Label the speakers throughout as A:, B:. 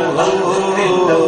A: ہو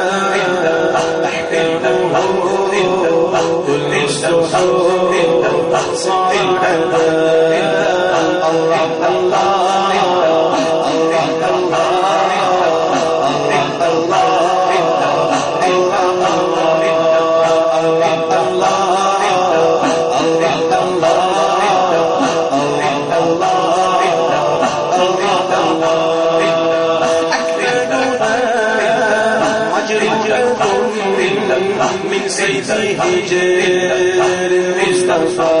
A: تیرے مصطفیٰ۔